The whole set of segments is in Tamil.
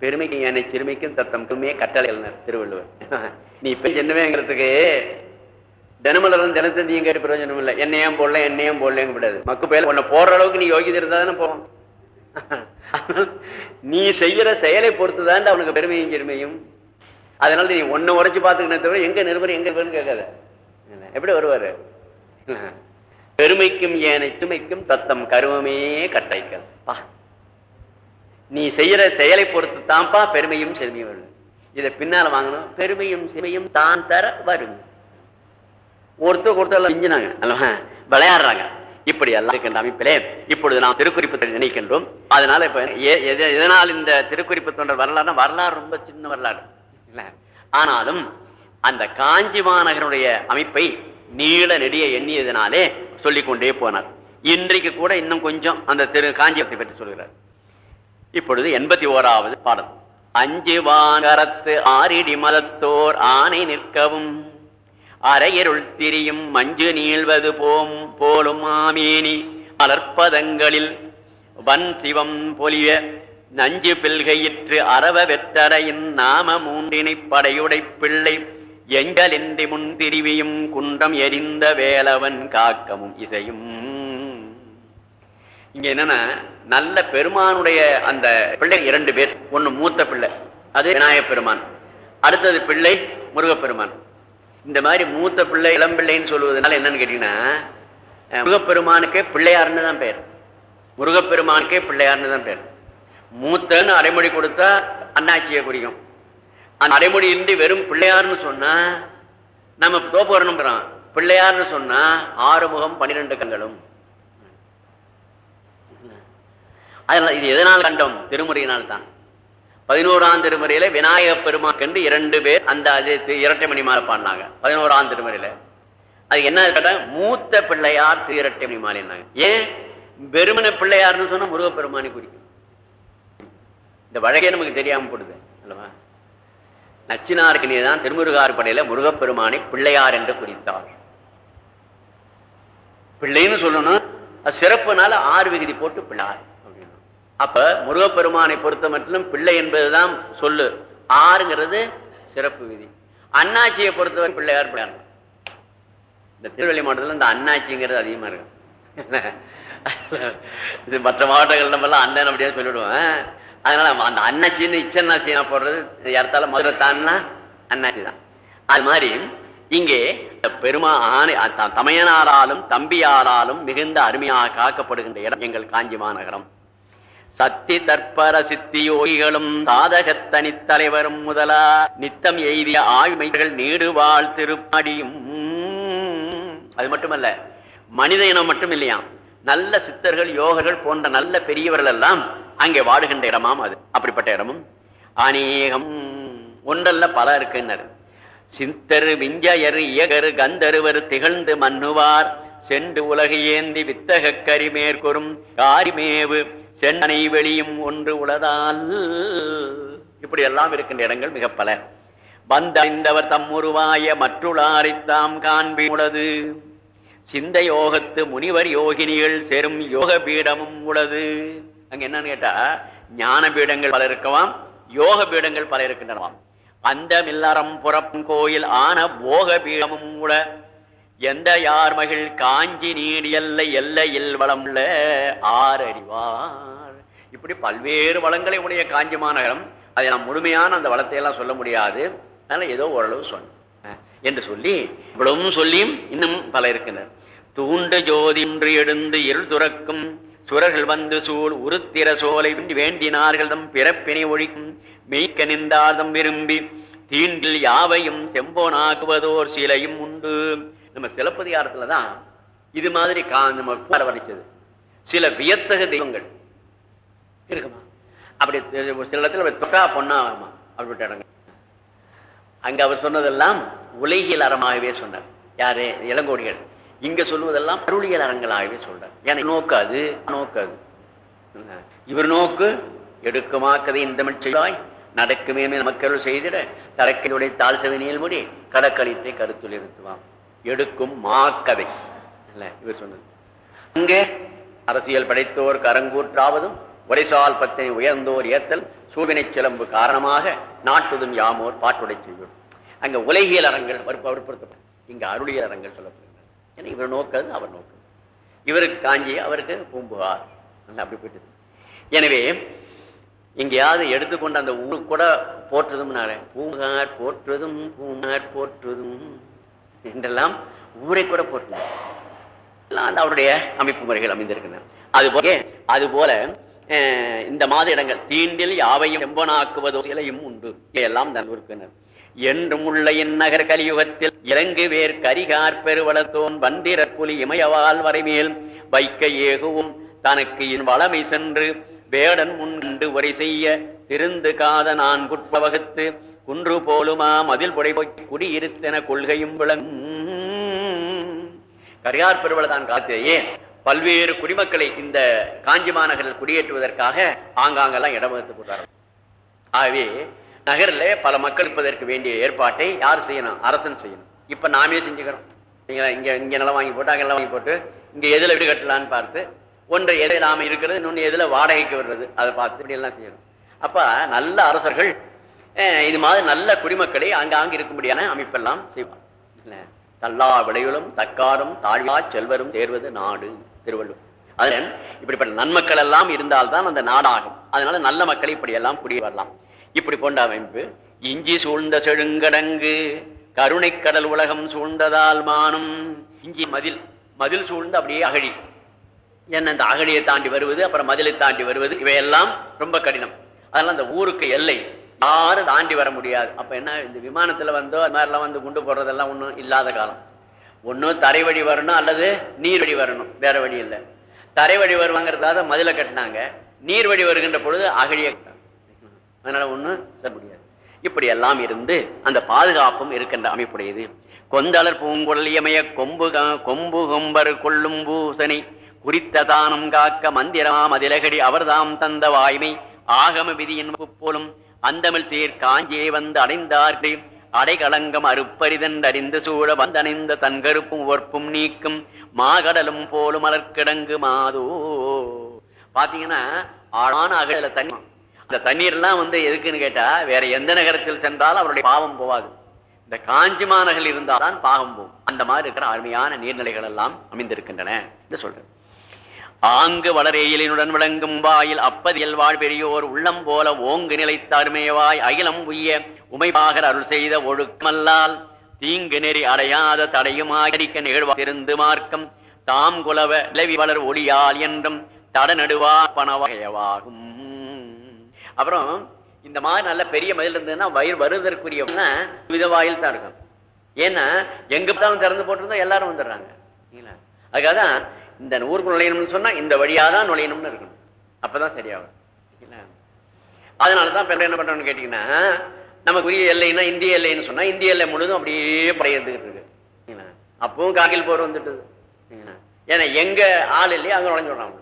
பெருமைக்கும் என்னை சிறுமைக்கும் தத்தம்க்குமே கட்டளை திருவள்ளுவர். நீ இப்ப என்னவேங்கிறதுக்கு தினமலரும் தினத்தந்தியும் கேட்டு பிரயோஜனம் இல்லை. என்னையும் போடல என்னையும் போடலங்க கூடாது மக்கு பேர் உன்னை போடுற அளவுக்கு நீ யோகிதை இருந்தா தானே போவோம் நீ செய்யற செயலை பொறுத்துதான் அவனுக்கு பெருமையும் சிறுமையும். அதனால நீ ஒன்ன உரைச்சு பாத்துக்கிட்ட தவிர எங்க நிருபர் எங்க நிருபர்னு கேட்காத. எப்படி வருவாரு? பெருமைக்கும் ஏனை சுமைக்கும் தத்தம் கருவமே கட்டைக்கல் நீ செய்யற செயலை பொறுத்து தான்ப்பா பெருமையும் செருமையும் வரும் இதை பின்னால வாங்கணும். பெருமையும் செருமையும் தான் தர வரும். ஒருத்தர் ஒருத்தர் மிஞ்சினாங்க. அல்லவா? விளையாடுறாங்க. இப்படி எல்லாம் இருக்கின்ற அமைப்பிலே இப்பொழுது நாம் திருக்குறிப்பு நினைக்கின்றோம். அதனால இப்ப எ- எத- எதனால் இந்த திருக்குறிப்பு தொண்டர் வரலாறுனா வரலாறு ரொம்ப சின்ன வரலாறு. இல்ல. ஆனாலும் அந்த காஞ்சி மாநகருடைய அமைப்பை நீள நெடிய எண்ணியதனாலே சொல்லிக்கொண்டே போனார். இன்றைக்கு கூட இன்னும் கொஞ்சம் அந்த திரு காஞ்சியத்தை பற்றி சொல்கிறார். இப்பொழுது எண்பத்தி ஓராவது பாடல். அஞ்சு வாகரத்து ஆரிடி மதத்தோர் ஆணை நிற்கவும் அரையருள் திரியும் மஞ்சு நீள்வது போம் போலும் ஆமேனி அலற்பதங்களில் வன் சிவம் பொலிய நஞ்சு பில்கையிற்று அரவ வெத்தரையின் நாம மூன்றினை படையுடை பிள்ளை எங்கலின்றி முன் திரிவியும் குன்றம் எரிந்த வேலவன் காக்கமும் இசையும். இங்க என்னன்னா நல்ல பெருமானுடைய அந்த பிள்ளை இரண்டு பேர். ஒண்ணு மூத்த பிள்ளை அது விநாயக பெருமான். அடுத்தது பிள்ளை முருகப்பெருமான். இந்த மாதிரி மூத்த பிள்ளை இளம்பிள்ளைன்னு சொல்லுவதனால என்னன்னு கேட்டீங்கன்னா முருகப்பெருமானுக்கே பிள்ளையார்னு தான் பேர். முருகப்பெருமானுக்கே பிள்ளையார்னு தான் பேர். மூத்தன்னு அடைமொழி கொடுத்தா அண்ணாச்சியை குறிக்கும். அந்த அடைமொழி இன்றி வெறும் பிள்ளையார்னு சொன்னா நம்ம தோப்பு வரணும் பிள்ளையார்னு சொன்னா ஆறுமுகம் பன்னிரெண்டு கண்களும். அதனால இது எதனால் கண்டோம்? திருமுறையினால் தான் பதினோராம் திருமுறையில விநாயக பெருமான் கண்டு இரண்டு பேர் அந்த இரட்டை மணி மாலை பாடினாங்க. பதினோராம் திருமுறையில. அது என்ன கேட்டா மூத்த பிள்ளையார் திரு இரட்டை மணி மாலைனாங்க ஏன்? வெறுமன பிள்ளையார்னு சொன்னா முருகப்பெருமானை குறிக்கும். இந்த வழக்கே நமக்கு தெரியாம போடுது அல்லவா? நச்சினாருக்கு நீதான் திருமுருகார் படையில முருகப்பெருமானை பிள்ளையார் என்று குறித்தார். பிள்ளைன்னு சொல்லணும் அது சிறப்புனால ஆறு விகுதி போட்டு பிள்ளார். அப்ப முருகப்பெருமானை பொறுத்த மட்டும் பிள்ளை என்பதுதான் சொல்லு. ஆறுங்கிறது சிறப்பு விதி. அண்ணாச்சியை பொறுத்தவரை பிள்ளையார் பிள்ளையார்? இந்த திருவள்ளி மாவட்டத்துல இந்த அண்ணாச்சிங்கிறது அதிகமா இருக்கு. இது மற்ற மாவட்டங்கள் நம்ம எல்லாம் அண்ணன் அப்படியே சொல்லிடுவோம். அதனால அந்த அண்ணாச்சின்னு இச்சன்னாச்சினா போடுறது யார்த்தால மதுரை தான்னா அண்ணாச்சி தான். அது மாதிரி இங்கே பெருமா ஆணை தமையனாராலும் தம்பியாராலும் மிகுந்த அருமையாக காக்கப்படுகின்ற இடம் எங்கள் காஞ்சி மாநகரம். சத்தி தற்பர சித்தி யோகிகளும் சாதகத் தனித்தலைவரும் முதலா. நித்தம் எய்திய ஆய்மைகள் நீடுவாழ் திருப்பாடியும். அது மட்டுமல்ல மனித இனம் மட்டும் இல்லையாம் நல்ல சித்தர்கள் யோகர்கள் போன்ற நல்ல பெரியவர்கள் எல்லாம் அங்கே வாடுகின்ற இடமாம் அது. அப்படிப்பட்ட இடமும் அநேகம். ஒன்றல்ல பல இருக்குன்னு சித்தரு விஞ்சயரு இயகரு கந்தருவர் திகழ்ந்து மன்னுவார். சென்று உலகு ஏந்தி வித்தக கரிமேற்கொரும் காரிமேவு சென்னனை வெளியும் ஒன்று உளதால். இப்படி எல்லாம் இருக்கின்ற இடங்கள் மிக பல. வந்தடைந்தவர் தம் உருவாய மற்றுளாரித்தாம் காண்பி உளது. சிந்த யோகத்து முனிவர் யோகினிகள் சேரும் யோக பீடமும் உள்ளது அங்க என்னன்னு கேட்டா ஞான பீடங்கள் பல இருக்கவாம் யோக பீடங்கள் பல இருக்கின்றனவாம். அந்த மில்லறம் புறப்பும் கோயில் ஆன போக பீடமும் உள. எந்த யார் மகிழ் காஞ்சி நீடி எல்லை எல்லையில் வளமுள்ள ஆரறிவார் இப்படி பல்வேறு வளங்களை உடைய காஞ்சி மாநகரம் அதை நாம் முழுமையான அந்த வளத்தை எல்லாம் சொல்ல முடியாது. அதனால ஏதோ ஓரளவு சொன்னேன். என்று சொல்லி இவ்வளவும் சொல்லியும் இன்னும் பல இருக்கின்றனர் தூண்டு ஜோதி எழுந்து இருள் துறக்கும் சுரர்கள் வந்து சூழ் உருத்திர சோலை வேண்டினார்கள் தம் பிறப்பினை ஒழிக்கும் மெய்க்க நின்றாதம் விரும்பி தீண்டில் யாவையும் செம்போனாக்குவதோர் சிலையும் உண்டு. நம்ம சிலப்பதிகாரத்துலதான் இது மாதிரி கா நம்ம வர்ணிச்சது. சில வியத்தக தெய்வங்கள். இருக்குமா? அப்படி சில இடத்துல தொட்டா பொண்ணா ஆகுமா அப்படிப்பட்ட இடங்கள் அங்க அவர் சொன்னதெல்லாம் உலகியல் அறமாகவே சொன்னார். யாரு? இளங்கோடிகள். இங்க சொல்லுவதெல்லாம் அருளியல் அறங்களாகவே சொல்றார். ஏன்னா நோக்காது நோக்காது இவர் நோக்கு எடுக்குமாக்கதை இந்த செய்வாய்? நடக்குமே நமக்கருள் செய்திட தரக்கினுடைய தாழ் செவனியல் முடி கடற்கழித்தை கருத்துள் இருத்துவான் எடுக்கும் மாக்கதை இவர் சொன்னது. அங்கே அரசியல் படைத்தோர் கரங்கூற்றாவதும் ஒரைசால் பத்தினை உயர்ந்தோர் ஏத்தல் சூவினை சிலம்பு காரணமாக நாட்டுதும் யாமோர் பாட்டுடை செய்யும். அங்க உலகியல் அரங்கள் வற்புறுத்தப்படும். இங்க அருளியல் அரங்கள் சொல்லப்படுகிறார் ஏன்னா இவர் நோக்கது அவர் நோக்கு. இவருக்கு காஞ்சி அவருக்கு பூம்புகார். அப்படி போயிட்டு எனவே எங்கேயாவது எடுத்துக்கொண்டு அந்த ஊருக்கு கூட போற்றுதும்னால பூங்கார் போற்றுதும் பூங்கார் போற்றுதும். என்றெல்லாம் ஊரை கூட போற்றுது அவருடைய அமைப்பு முறைகள் அமைந்திருக்கின்றன. அது போல அது போல இந்த மாத இடங்கள் தீண்டில் யாவையும் செம்பனாக்குவதோ இலையும் உண்டு. எல்லாம் தன் என்றும் உள்ள இந்நகர் கலியுகத்தில் இறங்கு வேர் கரிகார் பெருவளத்தோன் வந்திர புலி இமயவால் வரைமேல் வைக்க ஏகுவும் தனக்கு இன் வளமை சென்று வேடன் முன்கண்டு உரை செய்ய திருந்து காத நான் குட்பவகுத்து குன்று போலுமா மதில் புடை குடியிருத்தென கொள்கையும் விளங்கும் கரியார் பெருவளதான் காலத்திலேயே பல்வேறு குடிமக்களை இந்த காஞ்சி மாநகரில் குடியேற்றுவதற்காக ஆங்காங்கெல்லாம் இடம் வகுத்து கொடுத்தாரு ஆகவே நகரில் பல மக்கள் இருப்பதற்கு வேண்டிய ஏற்பாட்டை யார் செய்யணும்? அரசன் செய்யணும். இப்ப நாமே செஞ்சுக்கிறோம். நீங்க இங்க இங்க நிலம் வாங்கி போட்டு அங்கே நிலம் வாங்கி போட்டு இங்க எதுல வீடு கட்டலான்னு பார்த்து ஒன்றை எதை நாம இருக்கிறது இன்னொன்று எதுல வாடகைக்கு வர்றது அதை பார்த்து இப்படி எல்லாம் செய்யணும். அப்ப நல்ல அரசர்கள் இது மாதிரி நல்ல குடிமக்களை அங்காங்க இருக்கும்படியான அமைப்பெல்லாம் செய்வான் தல்லா விளைவுகளும் தக்காரும் தாழ்வா செல்வரும் சேர்வது நாடு திருவள்ளுவர். அதன் இப்படிப்பட்ட நன்மக்கள் எல்லாம் இருந்தால்தான் அந்த நாடாகும். அதனால நல்ல மக்களை இப்படி எல்லாம் குடி வரலாம். இப்படி போன்ற அமைப்பு இஞ்சி சூழ்ந்த செழுங்கடங்கு கருணை கடல் உலகம் சூழ்ந்ததால் மானும் இஞ்சி மதில் மதில் சூழ்ந்து அப்படியே அகழி. என்ன இந்த அகழியை தாண்டி வருவது அப்புறம் மதிலை தாண்டி வருவது இவையெல்லாம் ரொம்ப கடினம். அதனால அந்த ஊருக்கு எல்லை யாரும் தாண்டி வர முடியாது. அப்ப என்ன இந்த விமானத்துல வந்தோ அது மாதிரிலாம் வந்து குண்டு போடுறதெல்லாம் ஒண்ணும் இல்லாத காலம். ஒண்ணு தரை வழி வரணும் அல்லது நீர் வழி வரணும். வேற வழி இல்லை. தரை வழி வருவாங்கிறதாக மதில கட்டினாங்க. நீர் வழி வருகின்ற பொழுது அகழிய அதனால ஒண்ணு சொல்ல முடியாது. இப்படி எல்லாம் இருந்து அந்த பாதுகாப்பும் இருக்கின்ற அமைப்புடையது. கொந்தளர் பூங்குழல் இமய கொம்பு கொம்பு கொம்பர் கொள்ளும் பூசனை குறித்த தானம் காக்க மந்திரமா மதிலகடி அவர்தாம் தந்த வாய்மை. ஆகம விதியின் போலும் அந்தமிழ் தேர் காஞ்சியை வந்து அடைந்தார்கள். அடைகளங்கம் அருப்பரிதன்றறிந்து சூழ வந்தணைந்த தன்கருப்பும் ஒற்பும் நீக்கும் மாகடலும் போலும் அலர்கிடங்கு மாதோ. பாத்தீங்கன்னா ஆழான அகல தண்ணி. அந்த தண்ணீர் எல்லாம் வந்து எதுக்குன்னு கேட்டா வேற எந்த நகரத்தில் சென்றாலும் அவருடைய பாவம் போவாது இந்த காஞ்சி மாநகரில் இருந்தால்தான் பாவம் போகும். அந்த மாதிரி இருக்கிற அருமையான நீர்நிலைகள் எல்லாம் அமைந்திருக்கின்றன என்று சொல்றேன். ஆங்கு வளரேயிலினுடன் விளங்கும் வாயில் அப்பதியல் வாழ் பெரியோர் உள்ளம் போல ஓங்கு நிலைத்தருமேவாய் அகிலம் உய்ய உமைபாகர் அருள் செய்த ஒழுக்கமல்லால் தீங்கு நெறி அடையாத தடையுமாகரிக்க நிகழ்வாதிருந்து மார்க்கம் தாம் குலவ இளவி வளர் ஒளியால் என்றும் தட நடுவா பணவகையவாகும். அப்புறம் இந்த மாதிரி நல்ல பெரிய மதில் இருந்ததுன்னா வயிறு வருவதற்குரிய வித வாயில் தான் இருக்கும். ஏன்னா எங்க தான் திறந்து போட்டிருந்தா எல்லாரும் வந்துடுறாங்க. அதுக்காக தான் இந்த ஊருக்கு நுழையணும்னு சொன்னா இந்த வழியா தான் நுழையணும்னு இருக்கணும். அப்பதான் சரியாகும். அதனாலதான் பெண்கள் என்ன பண்றோம்னு கேட்டீங்கன்னா நமக்குரிய எல்லைன்னா இந்திய எல்லைன்னு சொன்னா இந்திய எல்லை முழுதும் அப்படியே படையெடுத்துக்கிட்டு இருக்கு. அப்பவும் கார்கில் போர் வந்துட்டுது. ஏன்னா எங்க ஆள் இல்லையோ அங்க நுழைஞ்சு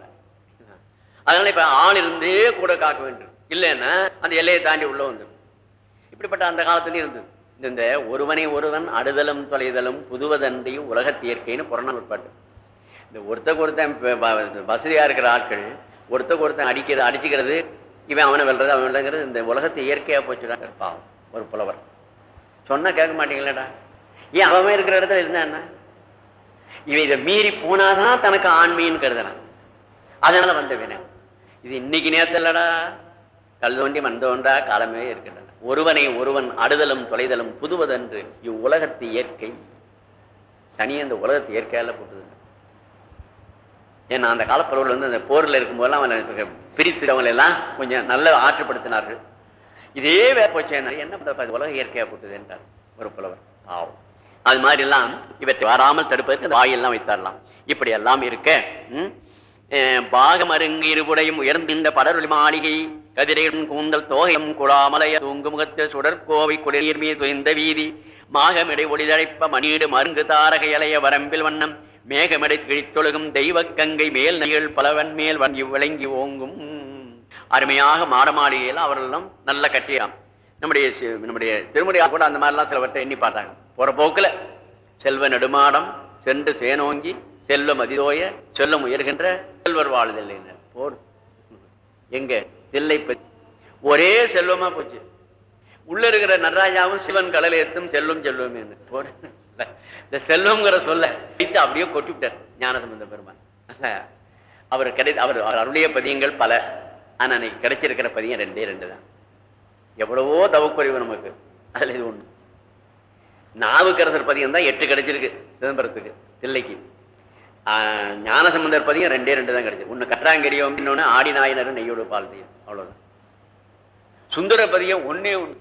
அதனால இப்ப ஆள் இருந்தே கூட காக்க வேண்டும். இல்லைன்னா அந்த எல்லையை தாண்டி உள்ள வந்துடும் இப்படிப்பட்ட அந்த காலத்திலயும் இருந்தது. இந்த- இந்த ஒருவனை ஒருவன் அடுதலும் தொலைதலும் புதுவதன்றையும் உலகத்தியற்கைன்னு புறநாள் பாட்டு. இந்த ஒருத்தக்கு ஒருத்தன் வசதியா இருக்கிற ஆட்கள் ஒருத்தக்கு ஒருத்தன் அடிக்கிறது அடிச்சுக்கிறது இவன் அவனை வெல்றது அவன் வெல்றதுங்கிறது இந்த உலகத்தை இயற்கையா போச்சுடா பாவம். ஒரு புலவர். சொன்னா கேட்க மாட்டீங்களடா? ஏன் அவன் இருக்கிற இடத்துல இருந்தா என்ன? இவன் இதை மீறி போனாதான் தனக்கு ஆண்மைன்னு கருதுறான். அதனால வந்த வினை இது இன்னைக்கு நேரத்தில்லடா கல் தோண்டி மண் தோன்றா காலமே இருக்கின்றன. ஒருவனை ஒருவன் அடுதலும் தொலைதலும் புதுவதென்று இவ்வுலகத்து இயற்கை தனியே இந்த உலகத்து இயற்கையால போட்டுது ஏன்னா அந்த காலப்பருவில் வந்து அந்த போரில் இருக்கும்போதெல்லாம் அவனை பிரித்தவங்களை எல்லாம் கொஞ்சம் நல்ல ஆற்றுப்படுத்தினார்கள். இதே வேற போச்சு என்ன பண்றது? உலக இயற்கையா போட்டுது என்றார் ஒரு புலவர். ஆகும் அது மாதிரி எல்லாம் இவற்றை வராமல் தடுப்பதற்கு அந்த வாயெல்லாம் வைத்தாரலாம். இப்படி எல்லாம் இருக்க பாகமருங்கு இருபுடையும் இந்த படருளி மாளிகை கதிரையும் கூந்தல் தோகையும் குழாமலைய தூங்கு முகத்தில் சுடற்கோவை குடிநீர் மீது துய்ந்த வீதி மாகமிடை ஒளிதழைப்ப மணியீடு மருங்கு தாரகை அலைய வரம்பில் வண்ணம் மேகமிடை கிழித்தொழுகும் தெய்வ கங்கை மேல் நைகள் பலவன் மேல் வன் விளங்கி ஓங்கும். அருமையாக மாடமாளிகையில் அவர்கள் அவர்களெல்லாம் நல்ல கட்டியாம். நம்முடைய நம்முடைய திருமுறையாக கூட அந்த மாதிரிலாம் சிலவற்றை எண்ணி பார்த்தாங்க. போற போக்குல செல்வ நெடுமாடம் சென்று சேனோங்கி செல்ல மதிதோய செல்லம் உயர்கின்ற செல்வர் வாழ்தல் போர் எங்க? தில்லை ஒரே செல்வமா போச்சு. உள்ள இருக்கிற நடராஜாவும் சிவன் கடலை செல்லும் செல்வம் செல்வம் இந்த செல்வம்ங்கிற சொல்ல வைத்து அப்படியே கொட்டி விட்டார் ஞானசம்பந்த பெருமான். அவர் கிடை அவர் அருளிய பதியங்கள் பல. ஆனா அன்னைக்கு கிடைச்சிருக்கிற பதியம் ரெண்டே ரெண்டு தான். எவ்வளவோ தவக்குறைவு நமக்கு. அதுல இது ஒண்ணு. நாவுக்கரசர் பதியம் தான் எட்டு கிடைச்சிருக்கு சிதம்பரத்துக்கு தில்லைக்கு. ஆஹ், ஞானசம்பந்தர் பதியம் ரெண்டே ரெண்டு தான் கிடைச்சது ஒண்ணு கற்றாங்கரியம் இன்னொன்னு ஆடி நாயனர் நெய்யோடு பால் தீயம் அவ்வளவுதான். சுந்தர பதியம் ஒன்னே ஒண்ணு.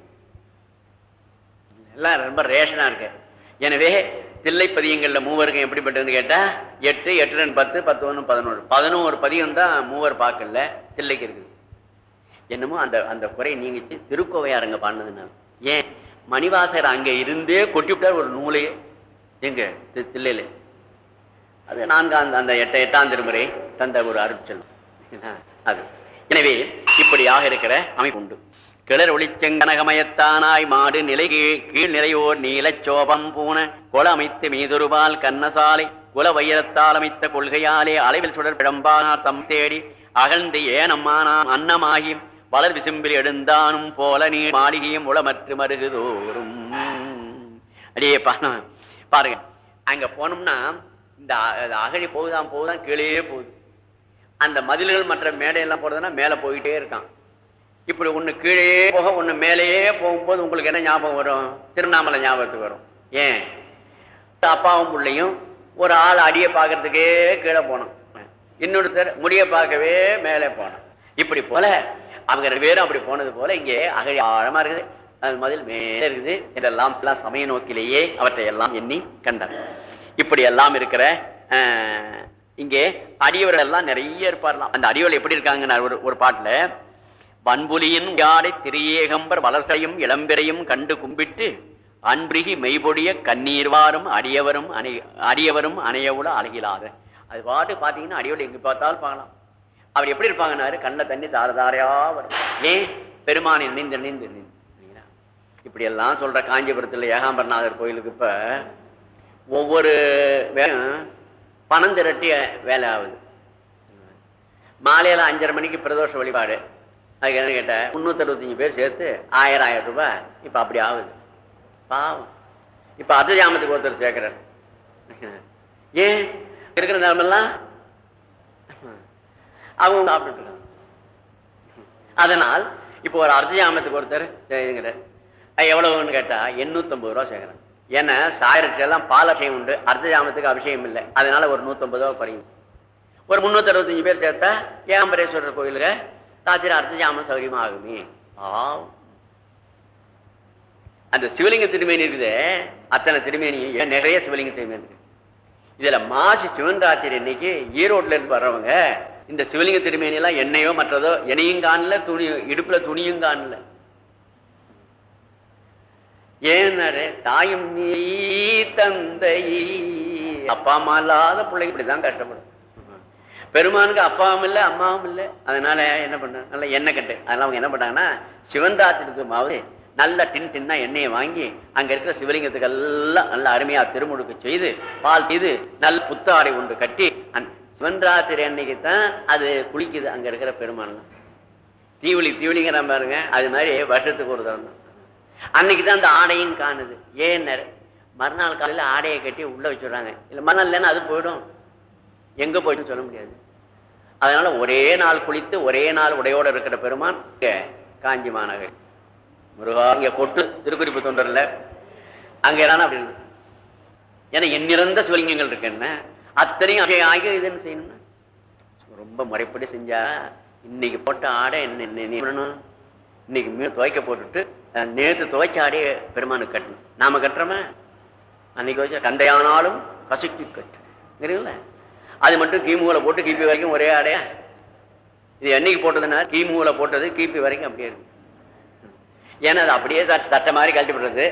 எல்லாம் ரொம்ப ரேஷனா இருக்கு. எனவே தில்லை பதியங்கள்ல மூவருக்கும் எப்படிப்பட்டதுன்னு கேட்டா எட்டு எட்டு ரெண்டு பத்து பத்து ஒன்று பதினோரு. பதினோரு பதியம் தான் மூவர் பார்க்கல தில்லைக்கு இருக்குது. என்னமோ அந்த அந்த குறை நீங்கிச்சு. திருக்கோவையாருங்க பாடினதுனால ஏன்? மணிவாசர் அங்க இருந்தே கொட்டி விட்டார் ஒரு நூலையே எங்க? தி- தில்லையில. அது நான்காம் அந்த எட்ட எட்டாம் திருமுறை தந்த ஒரு அருட்சல் அது. எனவே இப்படியாக இருக்கிற அமைப்பு உண்டு. கிளர் ஒளிச்செங்கனகமயத்தானாய் மாடு நிலை கீழ் நிறையோர் நீலச்சோபம் நீலச் சோபம் பூன கொல அமைத்து மீதொருபால் கண்ணசாலை குல வைரத்தால் அமைத்த கொள்கையாலே அளவில் சுடர் பிழம்பானார் தம் தேடி அகழ்ந்து ஏனம்மானாம் அன்னமாகி வளர் விசும்பில் எழுந்தானும் போல நீர் மாளிகையும் உளமற்று மருகுதோறும். அடியே பாருங்க அங்க போனோம்னா இந்த அ- அகழி போகுதான் போகுதான் கீழே போகுது. அந்த மதில்கள் மற்ற மேடையெல்லாம் போறதுன்னா மேல போயிட்டே இருக்கான். இப்படி ஒன்று கீழே போக ஒன்று மேலேயே போகும்போது உங்களுக்கு என்ன ஞாபகம் வரும்? திருவண்ணாமலை ஞாபகத்துக்கு வரும். ஏன்? அப்பாவும் பிள்ளையும் ஒரு ஆள் அடியை பார்க்கறதுக்கே கீழே போனோம் இன்னொருத்தர் முடிய பார்க்கவே மேலே போனோம் இப்படி போல அவங்க ரெண்டு பேரும் அப்படி போனது போல இங்கே அகழி ஆழமா இருக்குது. அது மதில் மேலே இருக்குது. இதெல்லாம் சமய நோக்கிலேயே அவற்றை எல்லாம் எண்ணி கண்டார் இப்படி எல்லாம் இருக்கிற இங்கே அடியவர்கள் எல்லாம் நிறைய இருப்பார்லாம் அந்த அடியோல் எப்படி இருக்காங்க ஒரு ஒரு பாட்டுல வன்புலியின் யாரை திரியேகம்பர் வளர்சையும் இளம்பிரையும் கண்டு கும்பிட்டு அன்பிரிகி மெய்பொடிய கண்ணீர்வாரும் அடியவரும் அணை அடியவரும் அணையவுல அழகிலாத அது பாட்டு பாத்தீங்கன்னா அடியோடு எங்க பார்த்தாலும் பார்க்கலாம். அவர் எப்படி இருப்பாங்கன்னாரு கண்ணுல தண்ணி தார தாரையா வரும். ஏன்? பெருமானை நினைந்து நினைந்து நின்று இப்படி எல்லாம் சொல்ற காஞ்சிபுரத்துல ஏகாம்பரநாதர் கோயிலுக்கு இப்ப ஒவ்வொரு பணம் திரட்டி வேலை ஆகுது. மாலையில அஞ்சரை மணிக்கு பிரதோஷ வழிபாடு. அதுக்கு என்ன கேட்ட முன்னூத்தி அறுபத்தஞ்சு பேர் சேர்த்து ஆயிரம் ஆயிரம் ரூபாய். இப்ப அப்படி ஆகுது. பாவம். இப்ப அர்த்தஜாமத்துக்கு ஒருத்தர் சேர்க்கிறார். ஏன்? இருக்கிற நிலமெல்லாம் அவங்க சாப்பிட்டு இருக்காங்க. அதனால் இப்போ ஒரு அர்த்தஜாமத்துக்கு ஒருத்தர் செய்யுங்கிறார் எவ்வளவுன்னு கேட்டா எண்ணூத்தம்பது ரூபா சேர்க்கிறாங்க ஏன்னா சாயிரத்து பால் அபிஷேகம் உண்டு. அர்த்தஜாமத்துக்கு அபிஷேகம் இல்லை. அதனால ஒரு நூற்றம்பது ரூபா குறையும். ஒரு முன்னூத்தி அறுபத்தஞ்சு பேர் சேர்த்தா ஏகாம்பரேஸ்வரர் கோயிலுக்கு சாத்திரார்த்தம் அர்த்தஜாமம் சௌரியமாகுமே ஆம். அந்த சிவலிங்க திருமேனி இருக்குது அத்தனை திருமேனி ஏன் நிறைய சிவலிங்க திருமேனி இருக்கு. இதுல மாசி சிவன் ராத்திரி இன்னைக்கு ஈரோட்ல இருந்து வர்றவங்க இந்த சிவலிங்க திருமேனி எல்லாம் எண்ணெயோ மற்றதோ எண்ணெயும் காணல துணி இடுப்புல துணியும் காணல. ஏன்னாரு தாயும் நீ தந்தை. அப்பா அம்மா இல்லாத பிள்ளைங்க இப்படிதான் கஷ்டப்படும் பெருமானுக்கு அப்பாவும் இல்லை அம்மாவும் இல்லை. அதனால என்ன பண்ண நல்ல எண்ணெய் கட்டு. அதெல்லாம் அவங்க என்ன பண்ணாங்கன்னா சிவன் ராத்திரிக்கு மாவு நல்ல டின் டின்னா எண்ணெயை வாங்கி அங்க இருக்கிற சிவலிங்கத்துக்கு எல்லாம் நல்ல அருமையா திருமுழுக்கு செய்து பால் செய்து நல்ல புத்தாடை ஒன்று கட்டி அந்த சிவன் அன்னைக்கு தான் அது குளிக்குது. அங்க இருக்கிற பெருமான்லாம் தீவளி தீவளிங்கிற பாருங்க. அது மாதிரி வருஷத்துக்கு ஒரு தரம் தான். அன்னைக்கு தான் அந்த ஆடையும் காணுது. ஏன் மறுநாள் காலையில ஆடையை கட்டி உள்ள வச்சுடுறாங்க. இல்ல மறுநாள் இல்லைன்னா அது போயிடும். எங்க போயிட்டு சொல்ல முடியாது. அதனால ஒரே நாள் குளித்து ஒரே நாள் உடையோட இருக்கிற பெருமான் காஞ்சி மாநகர். முருகா இங்க கொட்டு திருக்குறிப்பு தொண்டர்ல. அங்க என்னன்னா அப்படி ஏன்னா எண்ணிறந்த சிவலிங்கங்கள் இருக்கு என்ன? அத்தனையும் அங்கே ஆகி இதுன்னு செய்யணும்னா? ரொம்ப முறைப்படி செஞ்சா இன்னைக்கு போட்ட ஆடை என்ன என்ன பண்ணணும்? இன்னைக்கு மீன் துவைக்க போட்டுட்டு நேற்று துவைச்ச ஆடையை பெருமானுக்கு கட்டணும். நாம கட்டுறோமா? அன்னைக்கு வச்ச கண்டையானாலும் கசுக்கி கட்டு. அது மட்டும் கிமுல போட்டு கிபி வரைக்கும் ஒரே ஆடையா இது என்னைக்கு போட்டதுன்னா கிமுல போட்டது கிபி வரைக்கும் அப்படியே இருக்கு. ஏன்னா அது அப்படியே தட்- தட்டை மாதிரி கழட்டி விடுறது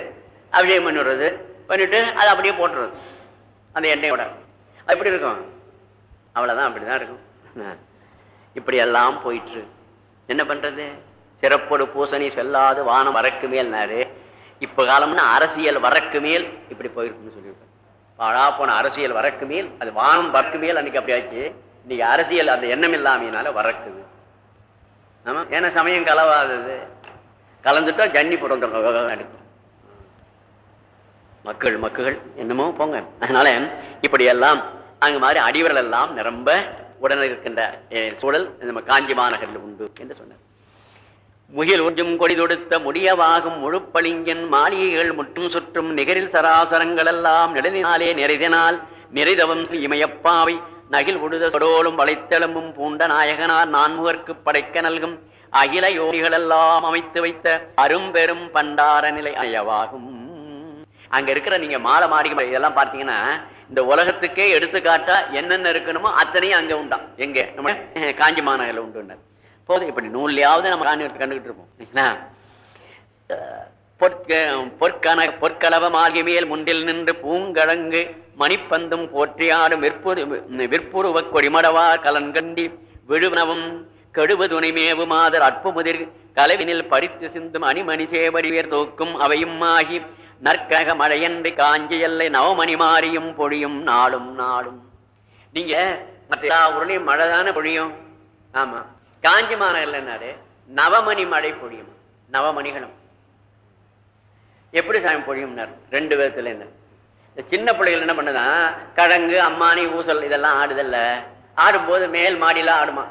அபிஷேகம் பண்ணி விடுறது பண்ணிட்டு அது அப்படியே போட்டுறது. அந்த எண்ணெயோட. அது எப்படி இருக்கும். அவ்வளவுதான் அப்படிதான் இருக்கும். இப்படி எல்லாம் போயிட்டு என்ன பண்றது? சிறப்போடு பூசணி செல்லாது வானம் வரக்கு மேல்னாரு இப்ப காலம்னா அரசியல் வரக்கு மேல் இப்படி போயிருக்குன்னு சொல்லியிருக்கேன் பாழா போன அரசியல் வரக்கு மேல் அது வானம் வரக்கு மேல் அன்னைக்கு அப்படி ஆச்சு. இன்னைக்கு அரசியல் அந்த எண்ணம் இல்லாமையினால வரக்குது. ஆமா? ஏன்னா சமயம் கலவாதது. கலந்துட்டா ஜன்னி புறந்தோம் அடிக்கும் மக்கள் மக்கள் என்னமோ போங்க. அதனால இப்படி எல்லாம் அங்க மாதிரி அடிவர்கள் எல்லாம் நிரம்ப உடனே இருக்கின்ற சூழல் நம்ம காஞ்சி மாநகரில் உண்டு என்று சொன்னார். முகில் ஒன்றும் கொடி தொடுத்த முடியவாகும் முழுப்பளிங்கன் மாளிகைகள் முற்றும் சுற்றும் நிகரில் சராசரங்கள் எல்லாம் நிழலினாலே நிறைதினால் நிறைதவம் இமயப்பாவை நகில் உடுத சொடோலும் வளைத்தெலும்பும் பூண்ட நாயகனார் நான்முகர்க்கு படைக்க நல்கும் அகில யோகிகளெல்லாம் அமைத்து வைத்த அரும்பெரும் பண்டார நிலை அயவாகும். அங்க இருக்கிற நீங்க மாலை மாடிக்கு இதெல்லாம் பார்த்தீங்கன்னா இந்த உலகத்துக்கே எடுத்துக்காட்டா என்னென்ன இருக்கணுமோ அத்தனையும் அங்க உண்டாம். எங்க? நம்ம காஞ்சி மாநகரில் உண்டு. போது இப்படி நூல்லையாவது நம்ம காணி கண்டுகிட்டு இருப்போம். இல்லைங்களா? அஹ், பொற்கன மேல் முண்டில் நின்று பூங்கழங்கு மணிப்பந்தும் போற்றியாடும் விற்புரு விற்புருவ கொடிமடவா கலன்கண்டி விழுவனவும் கெடுவு துணைமேவு மாதர் அற்புமுதிர் கலவினில் படித்து சிந்தும் அணிமணி சேவடிவேர் தோக்கும் அவையும் ஆகி நற்கக மழையன்றி காஞ்சி எல்லை நவமணி மாறியும் பொழியும் நாளும் நாளும். நீங்க மற்ற எல்லா ஊர்லயும் மழை தானே பொழியும்? ஆமா. காஞ்சி மாநகர்ல என்னாரு? நவமணி மழை பொழியும். நவமணிகளும். எப்படி சாமி பொழியும்னார்? ரெண்டு விதத்துல என்ன? இந்த சின்ன பிள்ளைகள் என்ன பண்ணுதான் கிழங்கு அம்மானி ஊசல் இதெல்லாம் ஆடுதல்ல. ஆடும்போது மேல் மாடியில ஆடுமா?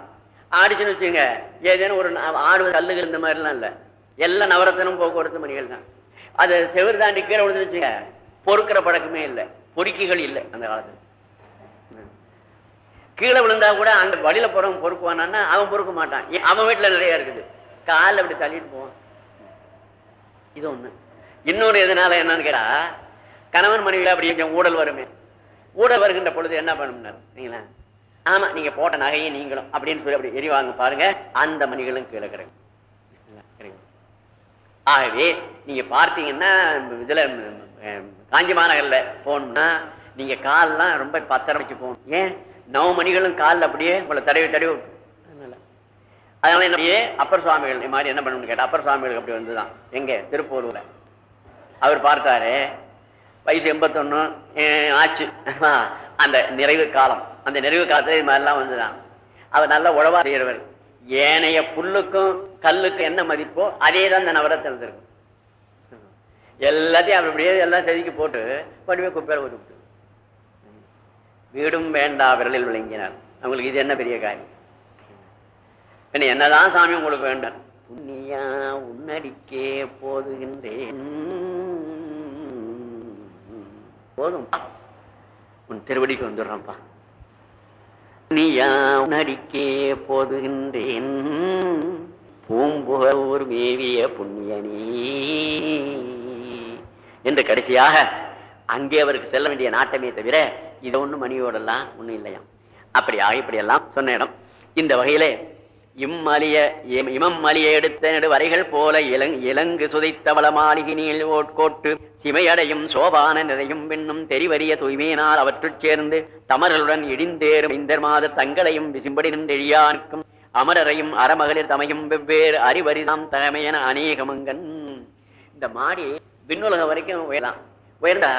ஆடிச்சுன்னு வச்சுங்க ஏதேனும் ஒரு ந- ஆடுவது கல்லுகள் இந்த மாதிரிலாம் இல்ல. எல்லா நவரத்தனும் போக்குவரத்து மணிகள் தான். அது செவிர் தாண்டி கீழே விழுந்து வச்சுங்க பொறுக்கிற பழக்கமே இல்லை. பொறுக்கிகள் இல்லை அந்த காலத்துல. கீழே விழுந்தா கூட அந்த வழியில போறவன் பொறுக்குவானா அவன் பொறுக்க மாட்டான். ஏன், அவன் வீட்டுல நிறைய இருக்குது. காலில் அப்படி தள்ளிட்டு போவான். இது ஒண்ணு. இன்னொரு எதனால என்னன்னு கேட்டா கணவன் மனைவியில அப்படி கொஞ்சம் ஊடல் வருமே. ஊடல் வருகின்ற பொழுது என்ன பண்ணணும்னாரு நீங்களா? ஆமா நீங்க போட்ட நகையை நீங்களும் அப்படின்னு சொல்லி அப்படி எரிவாங்க பாருங்க. அந்த மணிகளும் கீழே கிடைக்கும். ஆகவே நீங்க பார்த்தீங்கன்னா இதுல காஞ்சி மாநகர்ல போகணும்னா நீங்க கால்லாம் ரொம்ப பத்திரம் வச்சு போகணும். ஏன்? நவ மணிகளும் காலில் அப்படியே உங்களை தடவி தடவி. அதனால. அதனால என்ன அப்படியே அப்பர் சுவாமிகள் இந்த மாதிரி என்ன பண்ணணும்னு கேட்டா அப்பர் சுவாமிகள் அப்படி வந்துதான். எங்க? திருப்பூர்ல. அவர் பார்த்தாரு வயசு எண்பத்தொன்னு ஆச்சு. அந்த நிறைவு காலம். அந்த நிறைவு காலத்துல இது மாதிரிலாம் வந்துதான். அவர் நல்ல உழவா செய்யறவர். ஏனைய புல்லுக்கும் கல்லுக்கும் என்ன மதிப்போ அதே தான் இந்த நவரத்தில் இருக்கும் எல்லாத்தையும் அவர் அப்படியே எல்லாம் செதுக்கி போட்டு படிவே குப்பையில ஒரு விட்டு. வீடும் வேண்டா விரலில் விளங்கினார் அவங்களுக்கு இது என்ன பெரிய காரியம்? என்ன என்னதான் சாமி உங்களுக்கு வேண்டாம்? புண்ணியா உன்னடிக்கே போதுகின்றேன். போதும். உன் திருவடிக்கு வந்துடுறேன்ப்பா. புண்ணியா உன்னடிக்கே போதுகின்றேன். பூம்புகூர் மேவிய புண்ணியனே. என்று கடைசியாக அங்கே அவருக்கு செல்ல வேண்டிய நாட்டமே தவிர இது ஒண்ணும் மணியோடெல்லாம் ஒண்ணும் இல்லையாம் அப்படியா இப்படியெல்லாம் சொன்ன இடம். இந்த வகையிலே இம்மலிய இம்- இமம் மலிய எடுத்த நெடு வரைகள் போல இலங் இலங்கு சுதைத்தவள மாளிகையில் ஓட்கோட்டு சிமையடையும் சோபான நிறையும் பெண்ணும் தெரிவறிய தூய்மையினால் அவற்றுச் சேர்ந்து தமர்களுடன் இடிந்தேறும் இந்தர் மாத தங்களையும் விசும்படி நின்றெழியானுக்கும் அமரரையும் அறமகளிர் தமையும் வெவ்வேறு அறிவரிதாம் தகமையன அநேகமங்கன். இந்த மாடி விண்ணுலகம் வரைக்கும் உயரலாம் உயர்ந்தா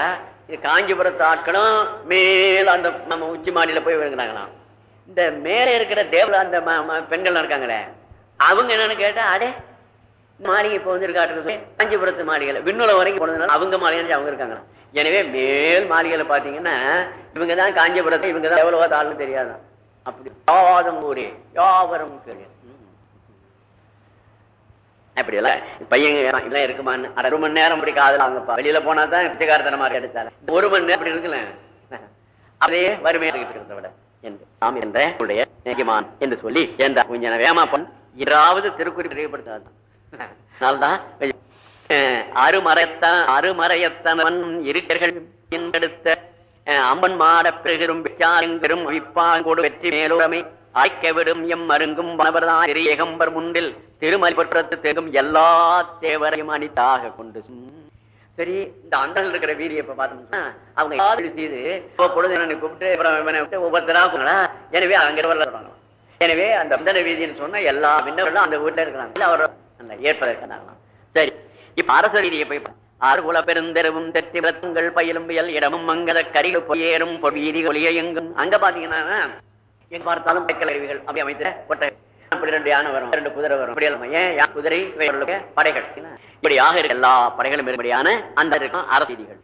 காஞ்சிபுரத்து ஆட்களும் மேல அந்த நம்ம உச்சி மாடியில போய் விழுங்குறாங்களாம் இந்த மேலே இருக்கிற தேவல அந்த பெண்கள் இருக்காங்களே அவங்க என்னன்னு கேட்டா அடே மாளிகை இப்போ வந்து காஞ்சிபுரத்து மாளிகையில. விண்ணுல வரைக்கும் போனதுனால அவங்க மாளிகை அவங்க இருக்காங்க எனவே மேல் மாளிகையில பாத்தீங்கன்னா இவங்க தான் காஞ்சிபுரத்தை இவங்க தான் எவ்வளவு ஆளுன்னு தெரியாதான். அப்படி யாவதும் ஊரே யாவரும் கேள்வி அப்படி எல்லாம் பையன் இதெல்லாம் இருக்குமான்னு. அரை மணி நேரம் இப்படி காதல் வாங்கப்பா. வெளியில போனா தான் பிச்சைக்காரத்தனமா எடுத்தாரு ஒரு மணி நேரம் அப்படி இருக்கல அதே வறுமையாக இருக்கிறத விட. என்று நாம் என்ற உடைய என்று சொல்லி ஏண்டா கொஞ்சம் வேமா பண் இராவது திருக்குறி தெரியப்படுத்தாதான் அதனால்தான் அருமறையத்தான் அருமறையத்தனவன் இருக்கர்கள் பின்படுத்த அம்பன் அம்மன் மாட பெருகிரும் பெரும் விப்பாங்கோடு வெற்றி மேலோரமை. ஆய்க்க விடும் எம் அருங்கும் வனவர்தான் திரு ஏகம்பர் முண்டில் திருமலை பற்றத்து தேங்கும் எல்லா தேவரையும் அணித்தாக கொண்டு சரி இந்த அண்டல் இருக்கிற வீரிய இப்ப பார்த்தோம்னா அவங்க யாரு செய்து பொழுது கூப்பிட்டு ஒவ்வொருத்தராங்களா எனவே அங்க வரல எனவே அந்த அந்தன வீதின்னு சொன்னா எல்லா விண்ணவர்களும் அந்த வீட்டுல இருக்கிறாங்க. அவர் அந்த சரி இப்ப அரச வீதியை போய் பாரு. ஆறுகுல பெருந்தெருவும் தெற்றி விளக்குங்கள் பயிலும் புயல் இடமும் மங்கத கரிகள் பொய்யேறும் பொவீதி ஒளிய எங்கும். அங்க பாத்தீங்கன்னா எங்க பார்த்தாலும் பெக்கல் அருவிகள் அப்படி அமைத்த ரெண்டு யானை வரும் ரெண்டு குதிரை வரும். இப்படி எல்லாம் ஏன் குதிரை படைகள்? இப்படியாக இருக்க எல்லா படைகளும் இப்படியான அந்த இருக்கும் அரசீதிகள்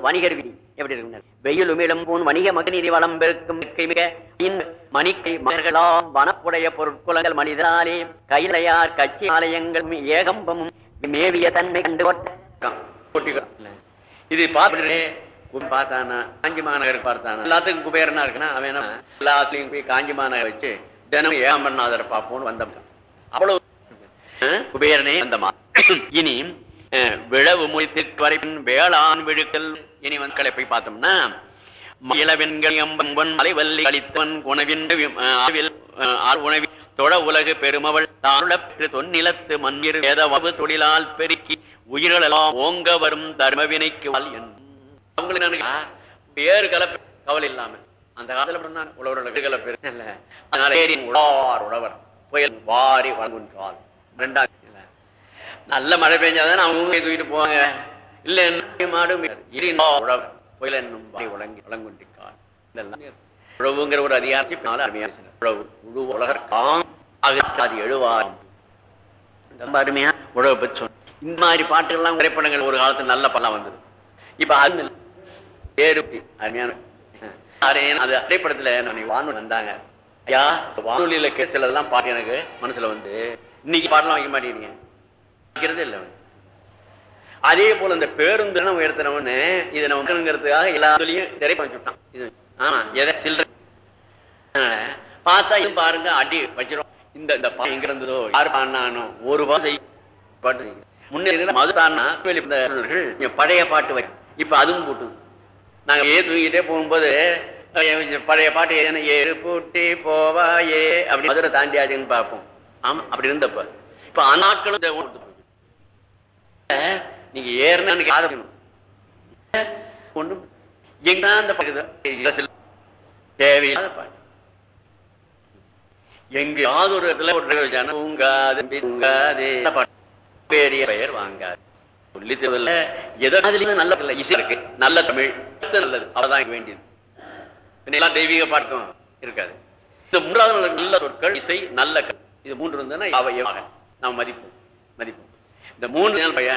வணிகர் விதி எப்படி இருக்கும் வெயிலும் இளம்பூன் வணிக மகநீதி வளம் பெருக்கும் மணிக்கை மகர்களாம் வனப்புடைய பொருட்குலங்கள் மனிதனாலே கையிலையார் கட்சி ஆலயங்களும் ஏகம்பமும் மேவிய தன்மை கண்டு இது பார்த்துட்டு பார்த்தானா? காஞ்சி மாநகர் பார்த்தானா? எல்லாத்துக்கும் குபேரனா இருக்குன்னா அவன் என்ன எல்லா போய் காஞ்சி மாநகர் வச்சு தினம் ஏகம் பண்ணாதர பார்ப்போம்னு வந்தோம் அவ்வளவு குபேரனே வந்தமா இனி விழவு முடித்து வரைப்பின் வேளாண் விழுக்கல் இனி மக்களை போய் பார்த்தோம்னா உணவி தொழ உலகு பெருமவள் தாருளற்று தொன்னிலத்து மண்ணிரு வேதவவு தொழிலால் பெருக்கி உயிரெல்லாம் ஓங்க வரும் தர்மவினைக்கு வால் என் அவங்களுக்கு பேரு கலப்பு கவலை இல்லாம. அந்த காலத்துல பண்ணாங்க உழவரோட கலப்பு இல்ல. அதனால ஏரி உழவார் உழவர் புயல் வாரி வழங்குன்றால் ரெண்டாம் நல்ல மழை பெஞ்சாதான் அவங்க தூக்கிட்டு போவாங்க. இல்ல என்ன? மாடு உழவர். புயல் என்னும் வாரி வழங்கி வழங்குன்றிருக்கார் இதெல்லாம் உழவுங்கிற ஒரு அதிகாரத்தை பின்னால அருமையா உழவு உழு உலகர் காம் அகத்தாதி எழுவாரம் ரொம்ப அருமையா உழவு பற்றி சொன்ன. இந்த மாதிரி பாட்டுகள்லாம் திரைப்படங்கள் ஒரு காலத்துல நல்ல படம் வந்தது. இப்ப அது இல்ல. ஏறுப்பி அருமையான அரே, அது திரைப்படத்துல நான் வானொலி வந்தாங்க. ஐயா வானொலியில கே சிலதெல்லாம் பாட்டு எனக்கு மனசுல வந்து இன்னைக்கு பாட்டெல்லாம் வைக்க மாட்டேங்கிறீங்க. வைக்கிறதே இல்லை அதே போல இந்த பேருந்து உயர்த்தினவன்னு இதை நமக்குங்கிறதுக்காக எல்லா சொல்லியும் திரைப்படம் சுட்டான் இது ஆமா எதை? சில்லற. அதனால பார்த்தா இது பாருங்க அடி வச்சிரும். இந்த இந்த பாட்டு எங்க இருந்ததோ யாரு பாடினானோ ஒரு பாட்டு பாட்டு. முன்னே மது தானா பழைய பாட்டு வை இப்ப அதுவும் போட்டு நாங்க ஏ தூங்கிட்டே போகும்போது பழைய பாட்டு ஏன்னு ஏறு பூட்டி போவா ஏ அப்படி மதுரை தாண்டியாச்சுன்னு பார்ப்போம். ஆமா அப்படி இருந்தப்ப. இப்ப அநாட்களும் நீங்க ஏறினா ஆதரிக்கணும் ஒண்ணும் எங்க அந்த பாட்டு தேவையான பாட்டு. எங்கேயாவது ஒரு இடத்துல ஒரு பூங்காது தூங்காது பெரிய பெயர் வாங்காது. சொல்லி தேவையில்ல எதாவது நல்ல இசை இருக்கு. நல்ல தமிழ் நல்லது. அவதான் வேண்டியது. எல்லாம் தெய்வீக பாட்டும் இருக்காது. இந்த மூன்றாவது நல்ல- சொற்கள் இசை நல்ல இது மூன்று இருந்ததுன்னா அவையமாக நாம் மதிப்போம். மதிப்போம். இந்த மூன்று நாள்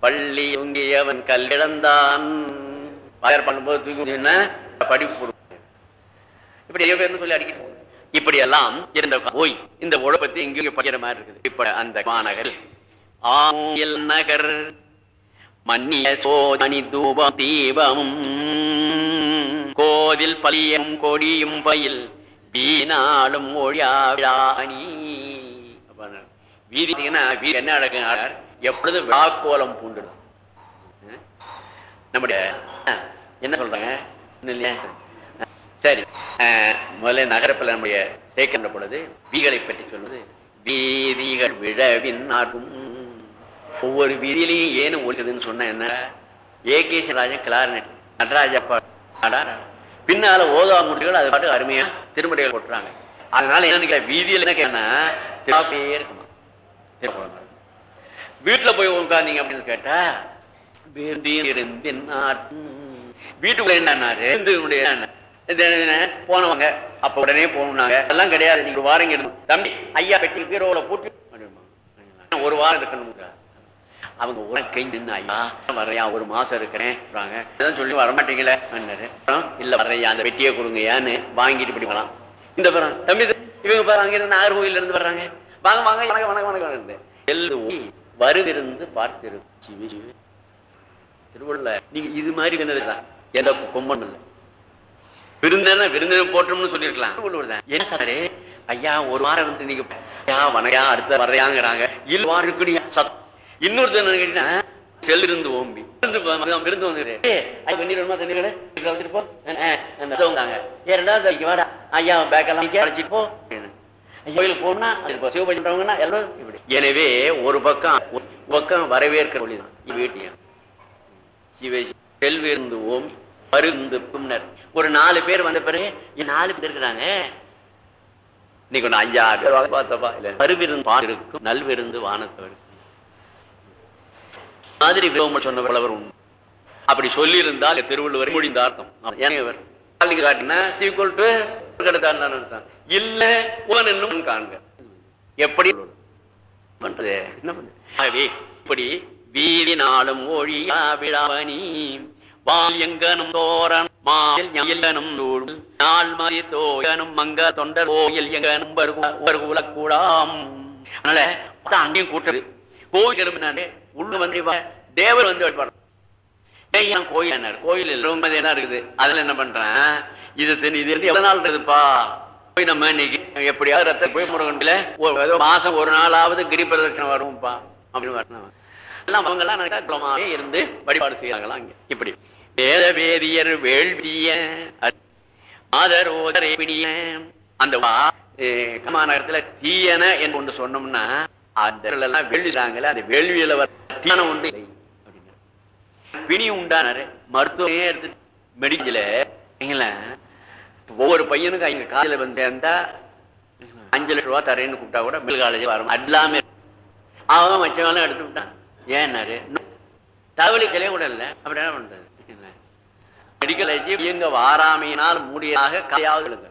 பள்ளி தூங்கியவன் கல்லிழந்தான் தயார் பண்ணும்போது தூங்கி படிப்பு இப்படி நிறைய பேர்னு சொல்லி அடிக்கிட்டு இப்படி எல்லாம் இருந்த போய் இந்த உழப்பத்தி இங்கே படிக்கிற மாதிரி இருக்குது. இப்ப அந்த மாநகர் ஆங்கில் நகர் மன்னிய சோதனி தூபம் தீபமும் கோதில் பலியும் கொடியும் பயில் வீணாலும் ஒழியாணி வீதி வீதி என்ன அழகு எப்பொழுது விழாக்கோலம் பூண்டுடும்? நம்முடைய என்ன சொல்றாங்க? சரி. அஹ், முதல்ல நகரப்பில் நம்முடைய சேர்க்கின்ற பொழுது வீகளை பற்றி சொல்வது வீதிகள் விழவின் ஆகும் ஒவ்வொரு விதியிலையும் ஏன் ஒழிக்குதுன்னு சொன்ன என்ன? A K C Rajan clarinet Nataraja பாடாரா. பின்னால ஓதா முடிகள் அது பாட்டு அருமையா திருமடைகள் போட்டுறாங்க. அதனால என்னன்னு கேட்டா, வீதியில என்ன கேட்டா இருக்குமா வீட்டுல போய் உட்காந்தீங்க அப்படின்னு கேட்டா விருந்தின் வீட்டுக்குள்ள என்ன? என்ன? போனவங்க. அப்ப உடனே போனாங்க அதெல்லாம் கிடையாது. நீங்க ஒரு வாரம் தம்பி ஐயா பெட்டி பீரோல போட்டு ஒரு வாரம் இருக்கணும். அவங்க உனக்கை நின்று ஐயா வரையா ஒரு மாசம் இருக்கிறேன் சொல்லி வரமாட்டீங்களே இல்ல வரையா அந்த பெட்டியை கொடுங்கயான்னு வாங்கிட்டு பிடிக்கலாம் இந்த படம் தம்பி இவங்க பாரு இருந்து வர்றாங்க. வாங்க வாங்க வணக்கம் வணக்கம் வணக்கம் இருந்து எல்லோரும் வருவிருந்து பார்த்திருக்கும். திருவள்ள நீங்க இது மாதிரி என்னதுதான் எந்த கொம்பன் இல்லை. விருந்தன விருந்தின போட்டோம்னு சொல்லிருக்கலாம் என்ன சாரே ஐயா ஒரு வாரம் வந்து நீங்க வனையா அடுத்த வரையாங்கிறாங்க இல்ல வாரம் சத்தம் சத் இன்னொரு என்ன கேட்டீங்கன்னா செல் ஓம்பி விருந்து வ- விருந்து வந்து ரெண்டாவது இங்க வாடா ஐயா பேக்கெல்லாம் இங்கே அழைச்சிட்டு போனா சிவபதி பண்றவங்கன்னா எல்லாரும் இப்படி எனவே ஒரு பக்கம் ஒரு பக்கம் வரவேற்க மொழிதான் வீட்டியம் சிவை செல்விருந்து ஓம் பருந்து பின்னர் ஒரு நாலு பேர் வந்த பிறகு நாலு பேர் இருக்கிறாங்க இன்னைக்கு ஒண்ணு அஞ்சு ஆறு பேர் வாங்க பார்த்தப்பா இல்ல பருவிருந்து பாருக்கும் நல்விருந்து வானத்தோடு மாதிரி விரோம சொன்ன புலவர் உண்டு. அப்படி சொல்லியிருந்தால் திருவள்ளுவர் முடிந்த அர்த்தம். ஏன் இவர்? இல்ல உன் என்னும் காண்க. எப்படி? பண்றது? என்ன பண்றது? இப்படி வீதி நாளும் ஒழியா விழாவணி வால் எங்கனும் தோரன் மால் எங்கனும் நூல் நாள் மதி தோயனும் மங்க தொண்டர் கோயில் எங்கனும் கூடாம் அதனால அங்கேயும் கூட்டுறது கோயில் எறும்பினாலே உள்ள வந்து தேவர் வந்து வழிபாடு கோயில் என்ன? கோயில் ரொம்ப என்ன இருக்குது. அதுல என்ன பண்றேன்? இது தெரி- இது வந்து எவ்வளவு நாள் இருக்குதுப்பா? போய் நம்ம இன்னைக்கு எப்படியாவது ரத்த போய் முருகன்ல ஒரு- மாசம் ஒரு நாளாவது கிரி பிரதட்சணம் வருவோம்ப்பா அப்படின்னு வரணும் எல்லாம் அவங்க எல்லாம் குலமாவே இருந்து வழிபாடு செய்யறாங்களாம் அங்க இப்படி. வேத வேதியர் வேள்விய ஆதரோதரை அந்த வா- கமாநகரத்துல தீயன என்று ஒன்று சொன்னோம்னா அந்த இடத்துல அந்த வேள்வியில வர தீயன உண்டு. இல்லை பிணி உண்டானாரு மருத்துவமே எடுத்து மெடிக்கல ஒவ்வொரு பையனுக்கும் அவங்க காலையில வந்து சேர்ந்தா அஞ்சு லட்சம் ரூபா தரேன்னு கூப்பிட்டா கூட மில் காலேஜ் வரும் எல்லாமே அவன் மச்சவெல்லாம் எடுத்து விட்டான். ஏன்னாரு தவளிக்கலையும் கூட இல்லை. அப்படி என்ன பண்றது? மெடிக்கல் காலேஜ் இயங்க வாராமையினால் மூடியதாக கையாவது